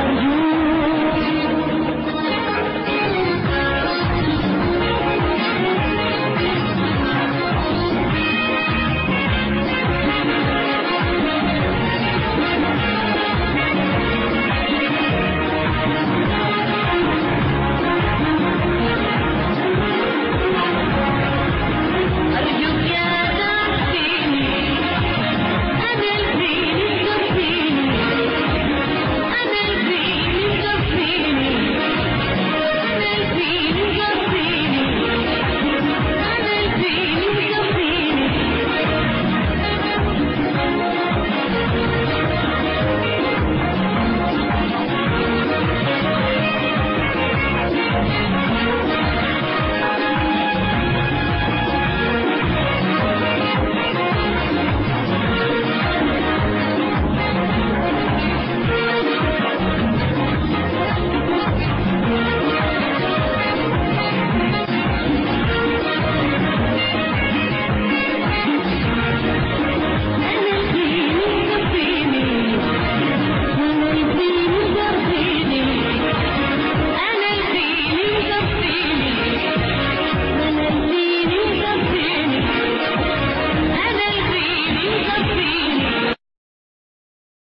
you.